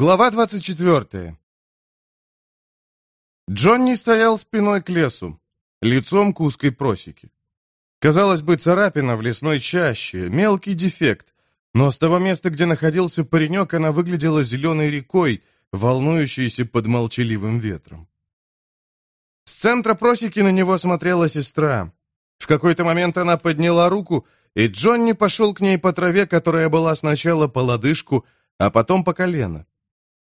Глава 24. Джонни стоял спиной к лесу, лицом к узкой просеке. Казалось бы, царапина в лесной чаще, мелкий дефект, но с того места, где находился паренек, она выглядела зеленой рекой, волнующейся под молчаливым ветром. С центра просеки на него смотрела сестра. В какой-то момент она подняла руку, и Джонни пошел к ней по траве, которая была сначала по лодыжку, а потом по колено.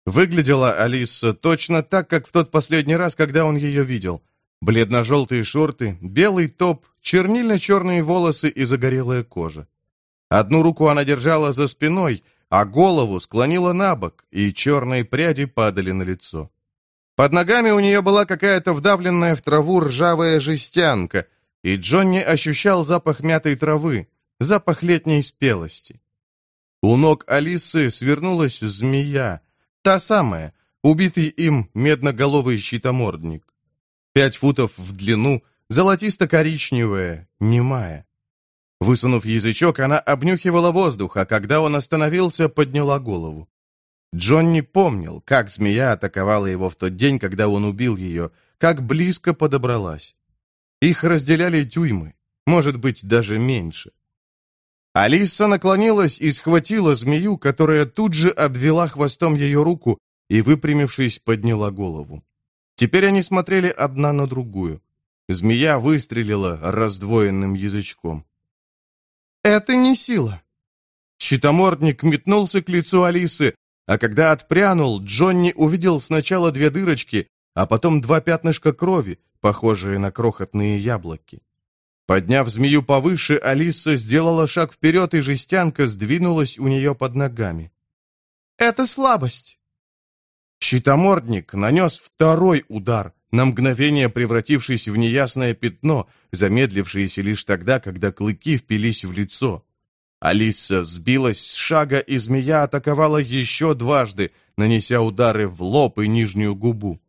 Выглядела Алиса точно так, как в тот последний раз, когда он ее видел. Бледно-желтые шорты, белый топ, чернильно-черные волосы и загорелая кожа. Одну руку она держала за спиной, а голову склонила на бок, и черные пряди падали на лицо. Под ногами у нее была какая-то вдавленная в траву ржавая жестянка, и Джонни ощущал запах мятой травы, запах летней спелости. У ног Алисы свернулась змея, Та самая, убитый им медноголовый щитомордник. Пять футов в длину, золотисто-коричневая, немая. Высунув язычок, она обнюхивала воздух, а когда он остановился, подняла голову. Джонни помнил, как змея атаковала его в тот день, когда он убил ее, как близко подобралась. Их разделяли тюймы, может быть, даже меньше. Алиса наклонилась и схватила змею, которая тут же обвела хвостом ее руку и, выпрямившись, подняла голову. Теперь они смотрели одна на другую. Змея выстрелила раздвоенным язычком. «Это не сила!» Щитомордник метнулся к лицу Алисы, а когда отпрянул, Джонни увидел сначала две дырочки, а потом два пятнышка крови, похожие на крохотные яблоки. Подняв змею повыше, Алиса сделала шаг вперед, и жестянка сдвинулась у нее под ногами. «Это слабость!» Щитомордник нанес второй удар, на мгновение превратившись в неясное пятно, замедлившееся лишь тогда, когда клыки впились в лицо. Алиса сбилась с шага, и змея атаковала еще дважды, нанеся удары в лоб и нижнюю губу.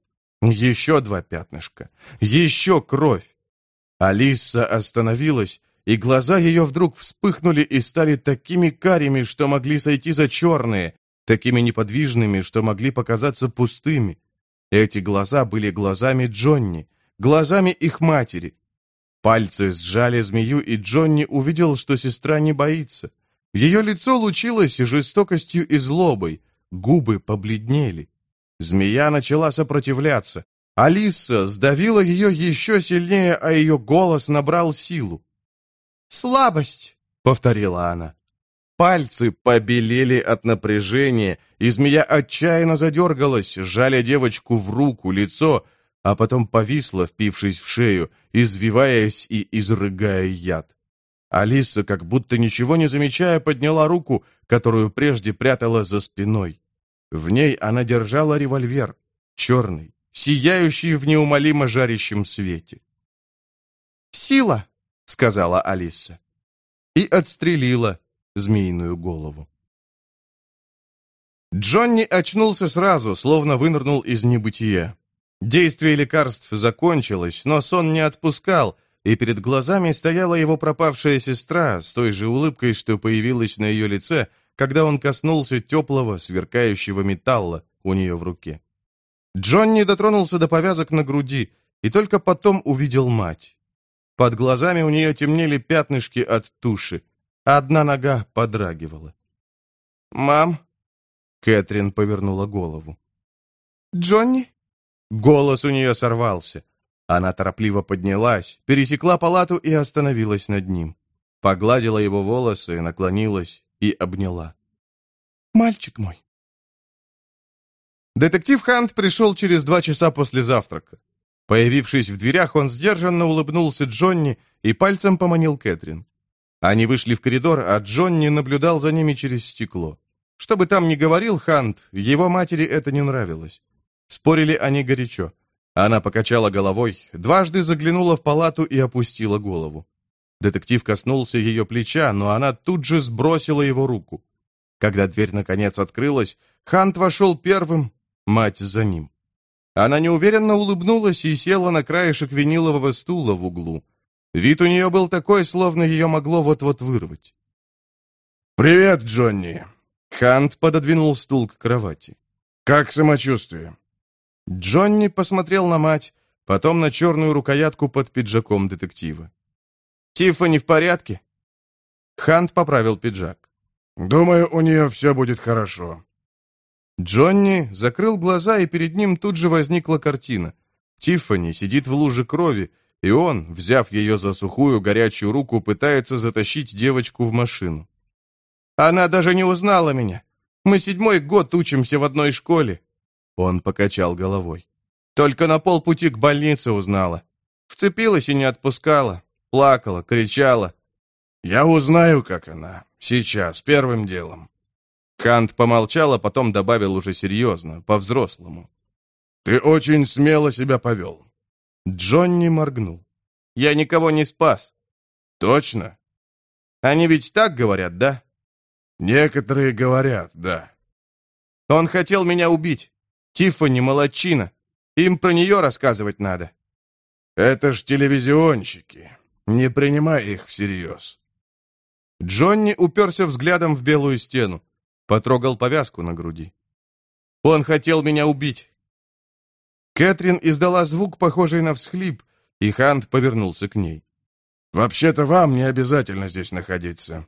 Еще два пятнышка. Еще кровь. Алиса остановилась, и глаза ее вдруг вспыхнули и стали такими карими, что могли сойти за черные, такими неподвижными, что могли показаться пустыми. Эти глаза были глазами Джонни, глазами их матери. Пальцы сжали змею, и Джонни увидел, что сестра не боится. Ее лицо лучилось жестокостью и злобой, губы побледнели. Змея начала сопротивляться. Алиса сдавила ее еще сильнее, а ее голос набрал силу. «Слабость», — повторила она. Пальцы побелели от напряжения, и змея отчаянно задергалась, жаля девочку в руку, лицо, а потом повисла, впившись в шею, извиваясь и изрыгая яд. Алиса, как будто ничего не замечая, подняла руку, которую прежде прятала за спиной. В ней она держала револьвер, черный, сияющий в неумолимо жарящем свете. «Сила!» — сказала Алиса. И отстрелила змеиную голову. Джонни очнулся сразу, словно вынырнул из небытия. Действие лекарств закончилось, но сон не отпускал, и перед глазами стояла его пропавшая сестра с той же улыбкой, что появилась на ее лице, когда он коснулся теплого, сверкающего металла у нее в руке. Джонни дотронулся до повязок на груди и только потом увидел мать. Под глазами у нее темнели пятнышки от туши, а одна нога подрагивала. «Мам?» Кэтрин повернула голову. «Джонни?» Голос у нее сорвался. Она торопливо поднялась, пересекла палату и остановилась над ним. Погладила его волосы, наклонилась и обняла. «Мальчик мой, Детектив Хант пришел через два часа после завтрака. Появившись в дверях, он сдержанно улыбнулся Джонни и пальцем поманил Кэтрин. Они вышли в коридор, а Джонни наблюдал за ними через стекло. Что бы там ни говорил Хант, его матери это не нравилось. Спорили они горячо. Она покачала головой, дважды заглянула в палату и опустила голову. Детектив коснулся ее плеча, но она тут же сбросила его руку. Когда дверь наконец открылась, Хант вошел первым, мать за ним. Она неуверенно улыбнулась и села на краешек винилового стула в углу. Вид у нее был такой, словно ее могло вот-вот вырвать. «Привет, Джонни!» Хант пододвинул стул к кровати. «Как самочувствие?» Джонни посмотрел на мать, потом на черную рукоятку под пиджаком детектива. «Тиффани в порядке?» Хант поправил пиджак. «Думаю, у нее все будет хорошо». Джонни закрыл глаза, и перед ним тут же возникла картина. Тиффани сидит в луже крови, и он, взяв ее за сухую горячую руку, пытается затащить девочку в машину. «Она даже не узнала меня. Мы седьмой год учимся в одной школе». Он покачал головой. «Только на полпути к больнице узнала. Вцепилась и не отпускала. Плакала, кричала. Я узнаю, как она. Сейчас, первым делом». Хант помолчал, а потом добавил уже серьезно, по-взрослому. «Ты очень смело себя повел. Джонни моргнул. «Я никого не спас». «Точно?» «Они ведь так говорят, да?» «Некоторые говорят, да». «Он хотел меня убить. Тиффани молодчина. Им про нее рассказывать надо». «Это ж телевизионщики. Не принимай их всерьез». Джонни уперся взглядом в белую стену, потрогал повязку на груди. «Он хотел меня убить. Кэтрин издала звук, похожий на всхлип, и Хант повернулся к ней. «Вообще-то вам не обязательно здесь находиться».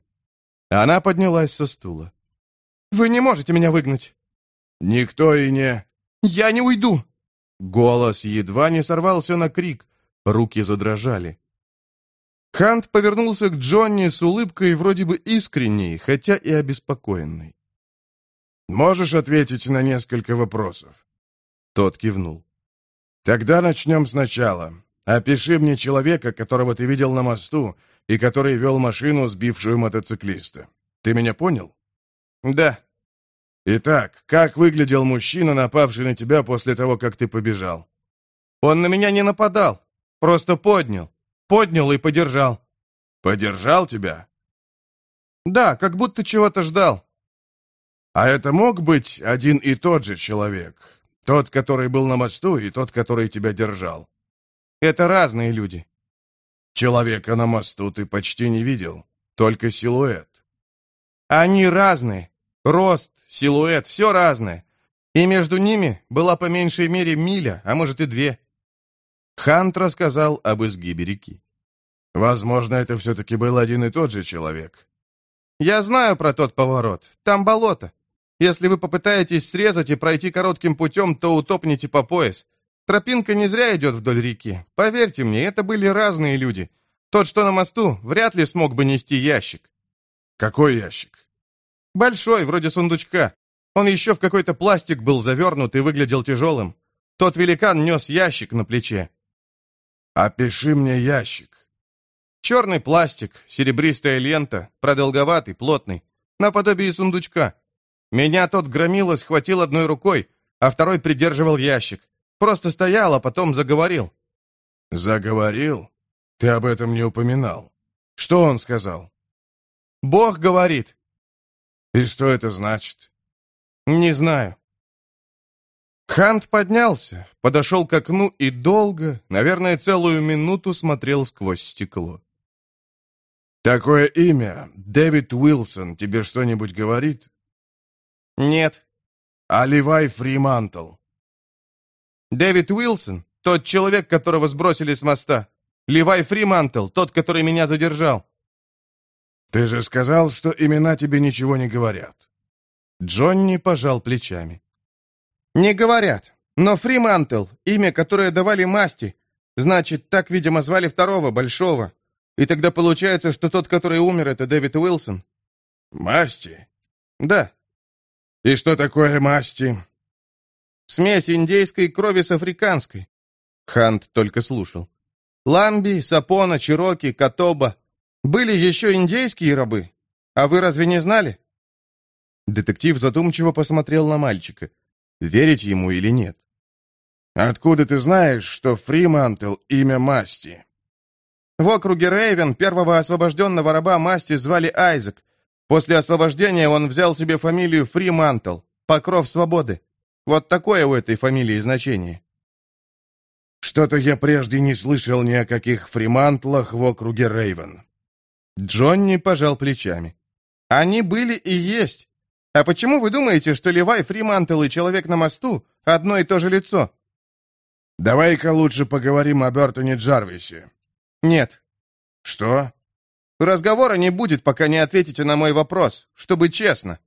Она поднялась со стула. «Вы не можете меня выгнать». «Никто и не...» «Я не уйду!» Голос едва не сорвался на крик, руки задрожали. Хант повернулся к Джонни с улыбкой вроде бы искренней, хотя и обеспокоенной. «Можешь ответить на несколько вопросов?» Тот кивнул. Тогда начнем сначала. Опиши мне человека, которого ты видел на мосту, и который вел машину, сбившую мотоциклиста. Ты меня понял? Да. Итак, как выглядел мужчина, напавший на тебя после того, как ты побежал? Он на меня не нападал, просто поднял. Поднял и подержал. Подержал тебя? Да, как будто чего-то ждал. А это мог быть один и тот же человек, тот, который был на мосту, и тот, который тебя держал. Это разные люди. Человека на мосту ты почти не видел, только силуэт. Они разные. Рост, силуэт, все разное. И между ними была по меньшей мере миля, а может и две. Хант рассказал об изгибе реки. Возможно, это все-таки был один и тот же человек. Я знаю про тот поворот. Там болото. Если вы попытаетесь срезать и пройти коротким путем, то утопнете по пояс. Тропинка не зря идет вдоль реки. Поверьте мне, это были разные люди. Тот, что на мосту, вряд ли смог бы нести ящик. Какой ящик? Большой, вроде сундучка. Он еще в какой-то пластик был завернут и выглядел тяжелым. Тот великан нес ящик на плече. «Опиши мне ящик». Черный пластик, серебристая лента, продолговатый, плотный, наподобие сундучка. Меня тот громила схватил одной рукой, а второй придерживал ящик. Просто стоял, а потом заговорил. «Заговорил? Ты об этом не упоминал. Что он сказал?» «Бог говорит». «И что это значит?» «Не знаю». Хант поднялся, подошел к окну и долго, наверное, целую минуту смотрел сквозь стекло. «Такое имя, Дэвид Уилсон, тебе что-нибудь говорит?» «Нет». «А Левай Фримантл?» «Дэвид Уилсон, тот человек, которого сбросили с моста. Левай Фримантл, тот, который меня задержал». «Ты же сказал, что имена тебе ничего не говорят». Джонни пожал плечами. «Не говорят. Но Фримантл, имя, которое давали масти, значит, так, видимо, звали второго, большого. И тогда получается, что тот, который умер, это Дэвид Уилсон». «Масти?» «Да. «И что такое масти?» «Смесь индейской крови с африканской». Хант только слушал. «Ламби, Сапона, Чироки, Катоба. Были еще индейские рабы. А вы разве не знали?» Детектив задумчиво посмотрел на мальчика. Верить ему или нет? «Откуда ты знаешь, что Фримантл — имя масти?» В округе Рейвен первого освобожденного раба масти звали Айзек, После освобождения он взял себе фамилию Фримантл, покров свободы. Вот такое у этой фамилии значение. Что-то я прежде не слышал ни о каких фримантлах в округе Рейвен. Джонни пожал плечами. Они были и есть. А почему вы думаете, что Левай, Фримантл и Человек на мосту — одно и то же лицо?» «Давай-ка лучше поговорим о Бертоне Джарвисе». «Нет». «Что?» «Разговора не будет, пока не ответите на мой вопрос, чтобы честно».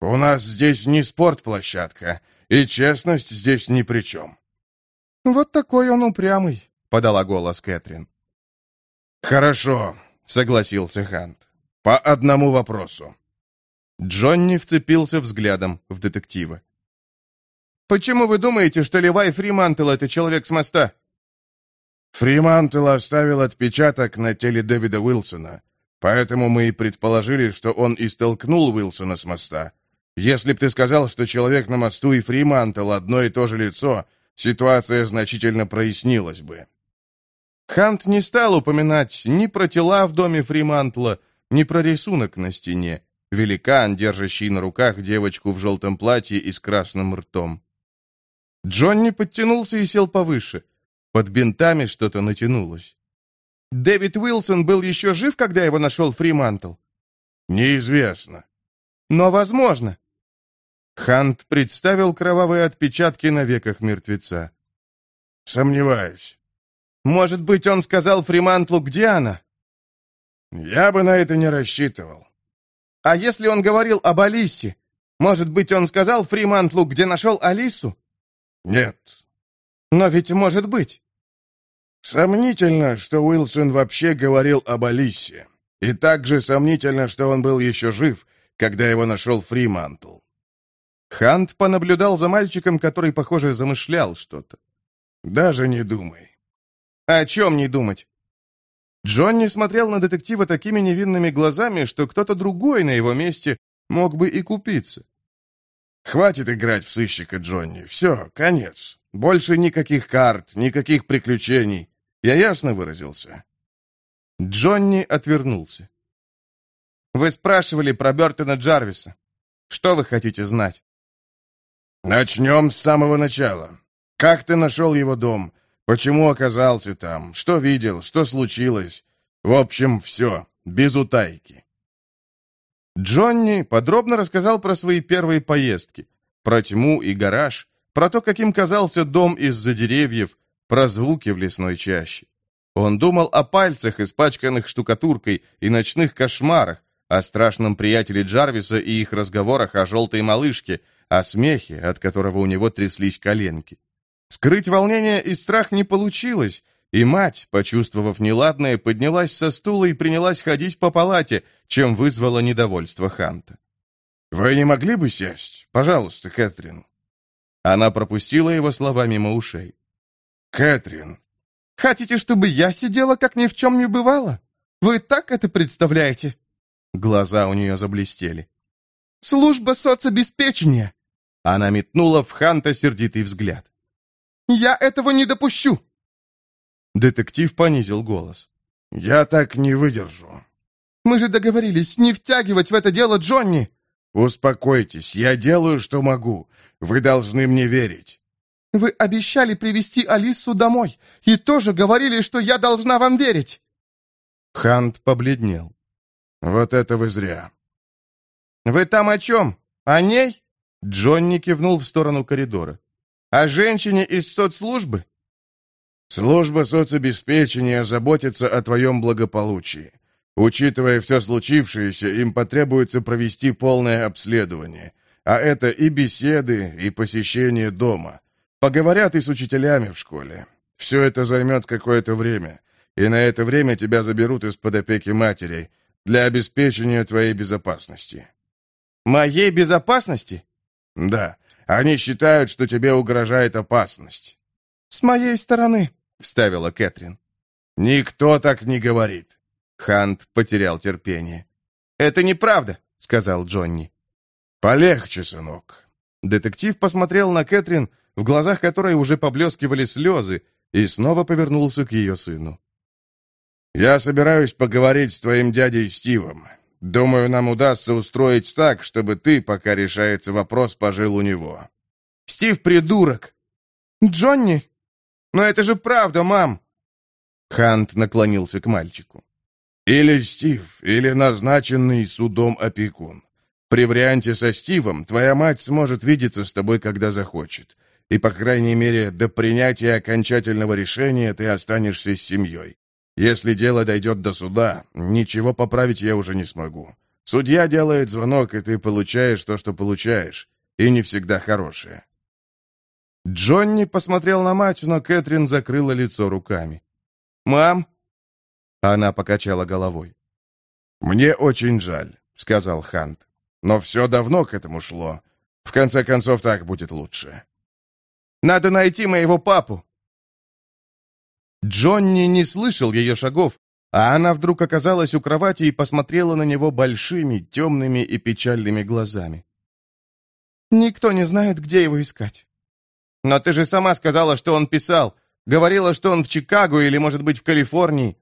«У нас здесь не спортплощадка, и честность здесь ни при чем». «Вот такой он упрямый», — подала голос Кэтрин. «Хорошо», — согласился Хант. «По одному вопросу». Джонни вцепился взглядом в детектива. «Почему вы думаете, что Левай Фримантл — это человек с моста?» Фримантл оставил отпечаток на теле Дэвида Уилсона, поэтому мы и предположили, что он и столкнул Уилсона с моста. Если б ты сказал, что человек на мосту и Фримантл одно и то же лицо, ситуация значительно прояснилась бы. Хант не стал упоминать ни про тела в доме Фримантла, ни про рисунок на стене. Великан, держащий на руках девочку в желтом платье и с красным ртом. Джонни подтянулся и сел повыше. Под бинтами что-то натянулось. «Дэвид Уилсон был еще жив, когда его нашел Фримантл?» «Неизвестно». «Но возможно». Хант представил кровавые отпечатки на веках мертвеца. «Сомневаюсь». Может быть, он сказал Фримантлу, где она? Я бы на это не рассчитывал. А если он говорил об Алисе? Может быть, он сказал Фримантлу, где нашел Алису? Нет. Но ведь может быть. Сомнительно, что Уилсон вообще говорил об Алисе. И также сомнительно, что он был еще жив, когда его нашел Фримантл. Хант понаблюдал за мальчиком, который, похоже, замышлял что-то. «Даже не думай. О чем не думать? Джонни смотрел на детектива такими невинными глазами, что кто-то другой на его месте мог бы и купиться. «Хватит играть в сыщика, Джонни. Все, конец. Больше никаких карт, никаких приключений. Я ясно выразился?» Джонни отвернулся. «Вы спрашивали про Бертона Джарвиса. Что вы хотите знать?» «Начнем с самого начала. Как ты нашел его дом? Почему оказался там? Что видел? Что случилось? В общем, все. Без утайки. Джонни подробно рассказал про свои первые поездки. Про тьму и гараж. Про то, каким казался дом из-за деревьев. Про звуки в лесной чаще. Он думал о пальцах, испачканных штукатуркой, и ночных кошмарах, о страшном приятеле Джарвиса и их разговорах о желтой малышке, о смехе, от которого у него тряслись коленки. Скрыть волнение и страх не получилось, и мать, почувствовав неладное, поднялась со стула и принялась ходить по палате, чем вызвало недовольство Ханта. «Вы не могли бы сесть? Пожалуйста, Кэтрин». Она пропустила его слова мимо ушей. «Кэтрин». «Хотите, чтобы я сидела, как ни в чем не бывало? Вы так это представляете?» Глаза у нее заблестели. «Служба соцобеспечения!» Она метнула в Ханта сердитый взгляд. Я этого не допущу!» Детектив понизил голос. «Я так не выдержу». «Мы же договорились не втягивать в это дело Джонни!» «Успокойтесь, я делаю, что могу. Вы должны мне верить». «Вы обещали привести Алису домой и тоже говорили, что я должна вам верить!» Хант побледнел. «Вот это вы зря». «Вы там о чем? О ней?» Джонни кивнул в сторону коридора. О женщине из соцслужбы? Служба соцобеспечения заботится о твоем благополучии. Учитывая все случившееся, им потребуется провести полное обследование. А это и беседы, и посещение дома. Поговорят и с учителями в школе. Все это займет какое-то время. И на это время тебя заберут из-под опеки матери для обеспечения твоей безопасности. Моей безопасности? Да. Они считают, что тебе угрожает опасность». «С моей стороны», — вставила Кэтрин. «Никто так не говорит». Хант потерял терпение. «Это неправда», — сказал Джонни. «Полегче, сынок». Детектив посмотрел на Кэтрин, в глазах которой уже поблескивали слезы, и снова повернулся к ее сыну. «Я собираюсь поговорить с твоим дядей Стивом. Думаю, нам удастся устроить так, чтобы ты, пока решается вопрос, пожил у него». «Стив придурок!» «Джонни? Но это же правда, мам!» Хант наклонился к мальчику. «Или Стив, или назначенный судом опекун. При варианте со Стивом твоя мать сможет видеться с тобой, когда захочет. И, по крайней мере, до принятия окончательного решения ты останешься с семьей. Если дело дойдет до суда, ничего поправить я уже не смогу. Судья делает звонок, и ты получаешь то, что получаешь. И не всегда хорошее. Джонни посмотрел на мать, но Кэтрин закрыла лицо руками. «Мам?» Она покачала головой. «Мне очень жаль», — сказал Хант. «Но все давно к этому шло. В конце концов, так будет лучше». «Надо найти моего папу!» Джонни не слышал ее шагов, а она вдруг оказалась у кровати и посмотрела на него большими, темными и печальными глазами. «Никто не знает, где его искать». «Но ты же сама сказала, что он писал. Говорила, что он в Чикаго или, может быть, в Калифорнии».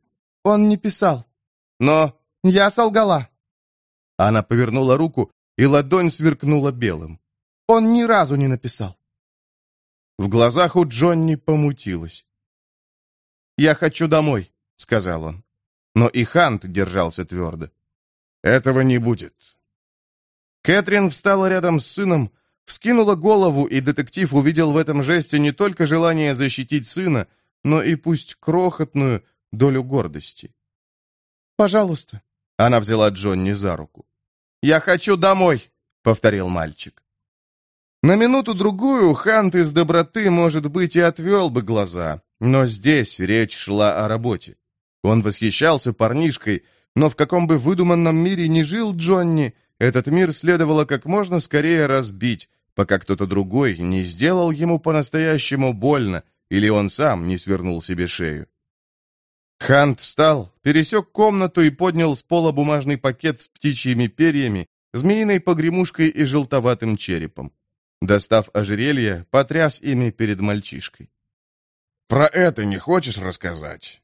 «Он не писал». «Но...» «Я солгала». Она повернула руку, и ладонь сверкнула белым. «Он ни разу не написал». В глазах у Джонни помутилось. «Я хочу домой», — сказал он. Но и Хант держался твердо. «Этого не будет». Кэтрин встала рядом с сыном, вскинула голову, и детектив увидел в этом жесте не только желание защитить сына, но и пусть крохотную долю гордости. «Пожалуйста». Она взяла Джонни за руку. «Я хочу домой», — повторил мальчик. На минуту-другую Хант из доброты, может быть, и отвел бы глаза, но здесь речь шла о работе. Он восхищался парнишкой, но в каком бы выдуманном мире ни жил Джонни, этот мир следовало как можно скорее разбить, пока кто-то другой не сделал ему по-настоящему больно, или он сам не свернул себе шею. Хант встал, пересек комнату и поднял с пола бумажный пакет с птичьими перьями, змеиной погремушкой и желтоватым черепом. Достав ожерелье, потряс ими перед мальчишкой. «Про это не хочешь рассказать?»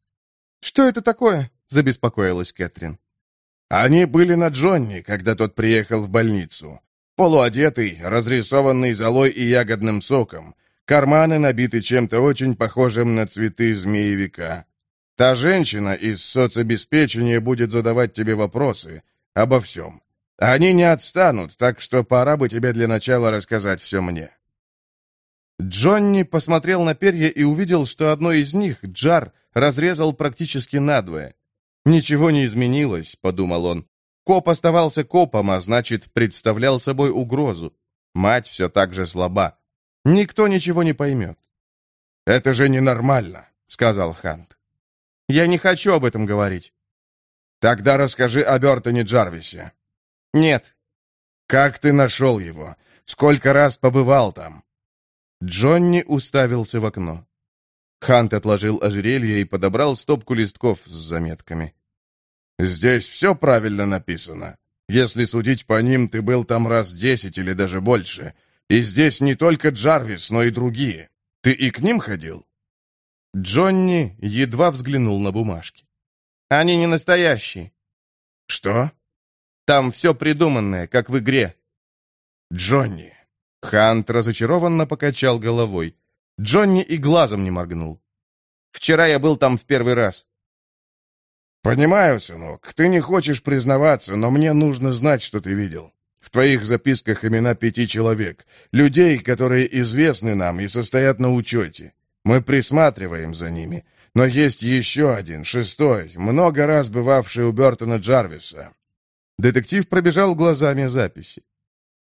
«Что это такое?» — забеспокоилась Кэтрин. «Они были на Джонни, когда тот приехал в больницу. Полуодетый, разрисованный золой и ягодным соком. Карманы набиты чем-то очень похожим на цветы змеевика. Та женщина из соцобеспечения будет задавать тебе вопросы обо всем. Они не отстанут, так что пора бы тебе для начала рассказать все мне». Джонни посмотрел на перья и увидел, что одно из них, Джар, разрезал практически надвое. «Ничего не изменилось», — подумал он. Коп оставался копом, а значит, представлял собой угрозу. Мать все так же слаба. Никто ничего не поймет. «Это же ненормально», — сказал Хант. «Я не хочу об этом говорить». «Тогда расскажи о Бертоне Джарвисе». «Нет». «Как ты нашел его? Сколько раз побывал там?» Джонни уставился в окно. Хант отложил ожерелье и подобрал стопку листков с заметками. «Здесь все правильно написано. Если судить по ним, ты был там раз десять или даже больше. И здесь не только Джарвис, но и другие. Ты и к ним ходил?» Джонни едва взглянул на бумажки. «Они не настоящие». «Что?» «Там все придуманное, как в игре». «Джонни». Хант разочарованно покачал головой. Джонни и глазом не моргнул. «Вчера я был там в первый раз». «Понимаю, сынок, ты не хочешь признаваться, но мне нужно знать, что ты видел. В твоих записках имена пяти человек, людей, которые известны нам и состоят на учете. Мы присматриваем за ними. Но есть еще один, шестой, много раз бывавший у Бертона Джарвиса». Детектив пробежал глазами записи.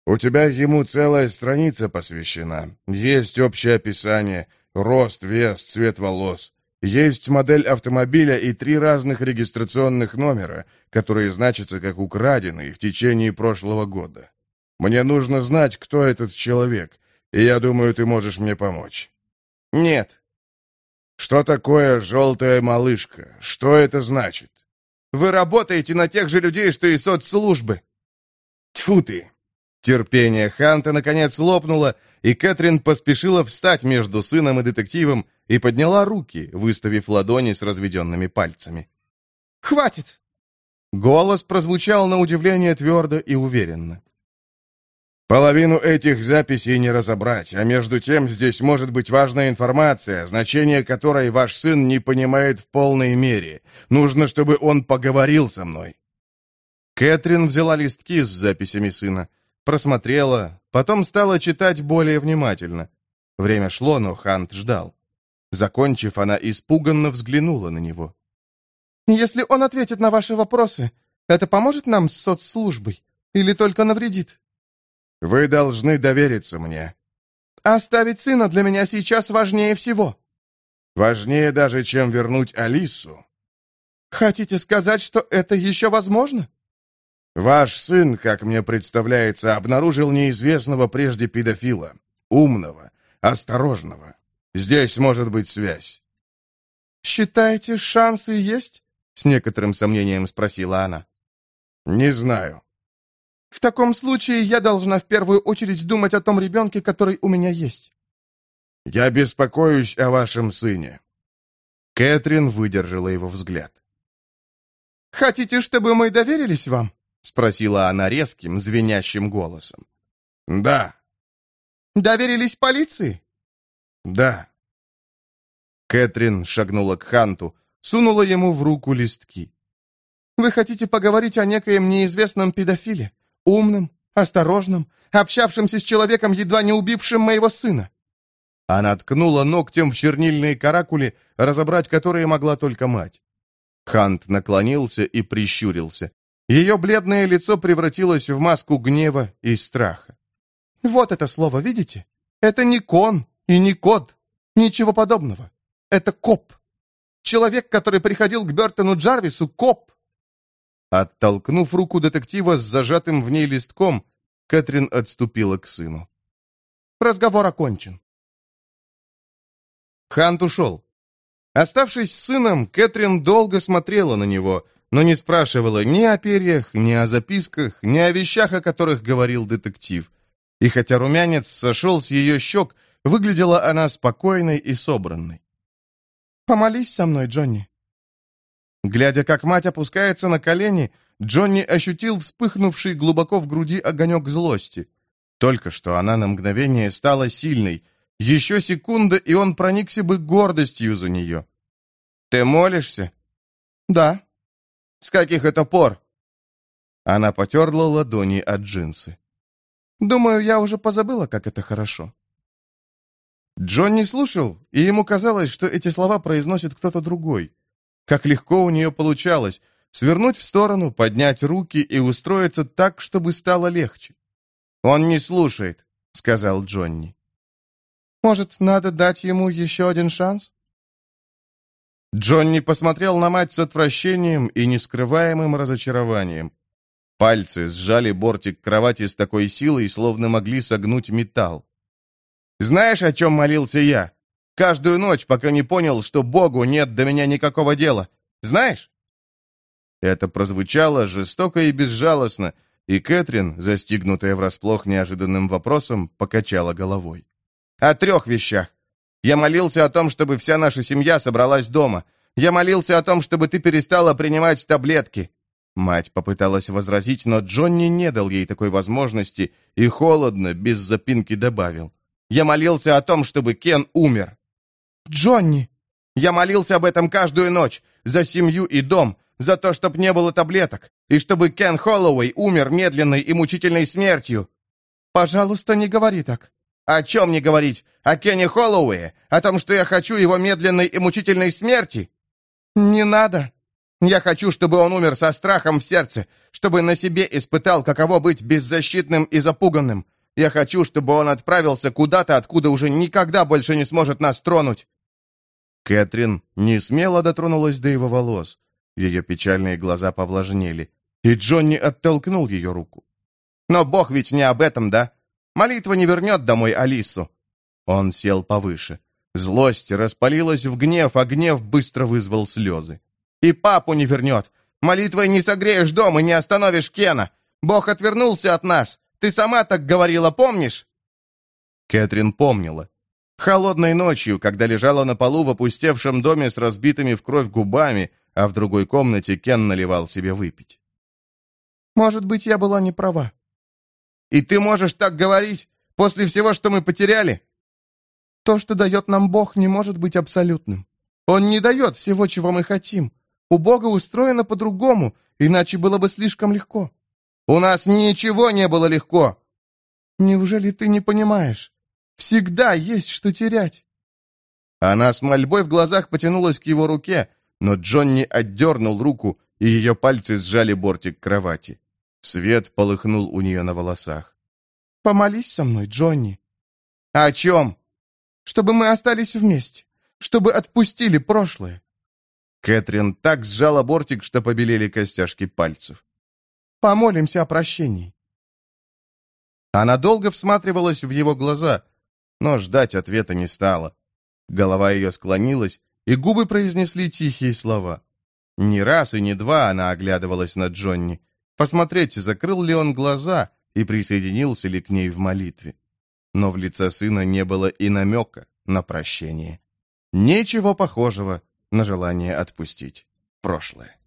У тебя ему целая страница посвящена. Есть общее описание, рост, вес, цвет волос. Есть модель автомобиля и три разных регистрационных номера, которые значатся как украденные в течение прошлого года. Мне нужно знать, кто этот человек, и я думаю, ты можешь мне помочь». «Нет». «Что такое желтая малышка? Что это значит?» «Вы работаете на тех же людей, что и соцслужбы». «Тьфу ты! Терпение Ханта наконец лопнуло, и Кэтрин поспешила встать между сыном и детективом и подняла руки, выставив ладони с разведенными пальцами. «Хватит!» Голос прозвучал на удивление твердо и уверенно. «Половину этих записей не разобрать, а между тем здесь может быть важная информация, значение которой ваш сын не понимает в полной мере. Нужно, чтобы он поговорил со мной». Кэтрин взяла листки с записями сына, просмотрела, потом стала читать более внимательно. Время шло, но Хант ждал. Закончив, она испуганно взглянула на него. «Если он ответит на ваши вопросы, это поможет нам с соцслужбой или только навредит?» «Вы должны довериться мне». «Оставить сына для меня сейчас важнее всего». «Важнее даже, чем вернуть Алису». «Хотите сказать, что это еще возможно?» Ваш сын, как мне представляется, обнаружил неизвестного прежде педофила. Умного, осторожного. Здесь может быть связь. «Считаете, шансы есть?» — с некоторым сомнением спросила она. «Не знаю». «В таком случае я должна в первую очередь думать о том ребенке, который у меня есть». «Я беспокоюсь о вашем сыне». Кэтрин выдержала его взгляд. «Хотите, чтобы мы доверились вам?» — спросила она резким, звенящим голосом. «Да». «Доверились полиции?» «Да». Кэтрин шагнула к Ханту, сунула ему в руку листки. «Вы хотите поговорить о некоем неизвестном педофиле? Умном, осторожном, общавшемся с человеком, едва не убившим моего сына?» Она ткнула ногтем в чернильные каракули, разобрать которые могла только мать. Хант наклонился и прищурился. Ее бледное лицо превратилось в маску гнева и страха. «Вот это слово, видите? Это не кон и не код. Ничего подобного. Это коп. Человек, который приходил к Бертону Джарвису, коп». Оттолкнув руку детектива с зажатым в ней листком, Кэтрин отступила к сыну. «Разговор окончен». Хант ушел. Оставшись с сыном, Кэтрин долго смотрела на него — но не спрашивала ни о перьях, ни о записках, ни о вещах, о которых говорил детектив. И хотя румянец сошел с ее щек, выглядела она спокойной и собранной. «Помолись со мной, Джонни». Глядя, как мать опускается на колени, Джонни ощутил вспыхнувший глубоко в груди огонек злости. Только что она на мгновение стала сильной. Еще секунда, и он проникся бы гордостью за нее. «Ты молишься?» «Да», с каких это пор?» Она потерла ладони от джинсы. «Думаю, я уже позабыла, как это хорошо». Джон не слушал, и ему казалось, что эти слова произносит кто-то другой. Как легко у нее получалось свернуть в сторону, поднять руки и устроиться так, чтобы стало легче. «Он не слушает», — сказал Джонни. «Может, надо дать ему еще один шанс?» Джонни посмотрел на мать с отвращением и нескрываемым разочарованием. Пальцы сжали бортик кровати с такой силой, словно могли согнуть металл. «Знаешь, о чем молился я? Каждую ночь, пока не понял, что Богу нет до меня никакого дела. Знаешь?» Это прозвучало жестоко и безжалостно, и Кэтрин, застигнутая врасплох неожиданным вопросом, покачала головой. «О трех вещах. Я молился о том, чтобы вся наша семья собралась дома. Я молился о том, чтобы ты перестала принимать таблетки». Мать попыталась возразить, но Джонни не дал ей такой возможности и холодно, без запинки добавил. «Я молился о том, чтобы Кен умер». «Джонни!» «Я молился об этом каждую ночь, за семью и дом, за то, чтобы не было таблеток, и чтобы Кен Холлоуэй умер медленной и мучительной смертью». «Пожалуйста, не говори так». О чем мне говорить? О Кенни Холлоуэе? О том, что я хочу его медленной и мучительной смерти? Не надо. Я хочу, чтобы он умер со страхом в сердце, чтобы на себе испытал, каково быть беззащитным и запуганным. Я хочу, чтобы он отправился куда-то, откуда уже никогда больше не сможет нас тронуть. Кэтрин не смело дотронулась до его волос. Ее печальные глаза повлажнели, и Джонни оттолкнул ее руку. «Но Бог ведь не об этом, да? Молитва не вернет домой Алису». Он сел повыше. Злость распалилась в гнев, а гнев быстро вызвал слезы. «И папу не вернет. Молитвой не согреешь дом и не остановишь Кена. Бог отвернулся от нас. Ты сама так говорила, помнишь?» Кэтрин помнила. Холодной ночью, когда лежала на полу в опустевшем доме с разбитыми в кровь губами, а в другой комнате Кен наливал себе выпить. «Может быть, я была не права. И ты можешь так говорить? После всего, что мы потеряли?» «То, что дает нам Бог, не может быть абсолютным. Он не дает всего, чего мы хотим. У Бога устроено по-другому, иначе было бы слишком легко». «У нас ничего не было легко!» «Неужели ты не понимаешь? Всегда есть что терять». Она с мольбой в глазах потянулась к его руке, но Джонни отдернул руку, и ее пальцы сжали бортик кровати. Свет полыхнул у нее на волосах. «Помолись со мной, Джонни». «О чем?» «Чтобы мы остались вместе, чтобы отпустили прошлое». Кэтрин так сжала бортик, что побелели костяшки пальцев. «Помолимся о прощении». Она долго всматривалась в его глаза, но ждать ответа не стала. Голова ее склонилась, и губы произнесли тихие слова. Не раз и не два она оглядывалась на Джонни, посмотреть, закрыл ли он глаза и присоединился ли к ней в молитве. Но в лице сына не было и намека на прощение. Ничего похожего на желание отпустить прошлое.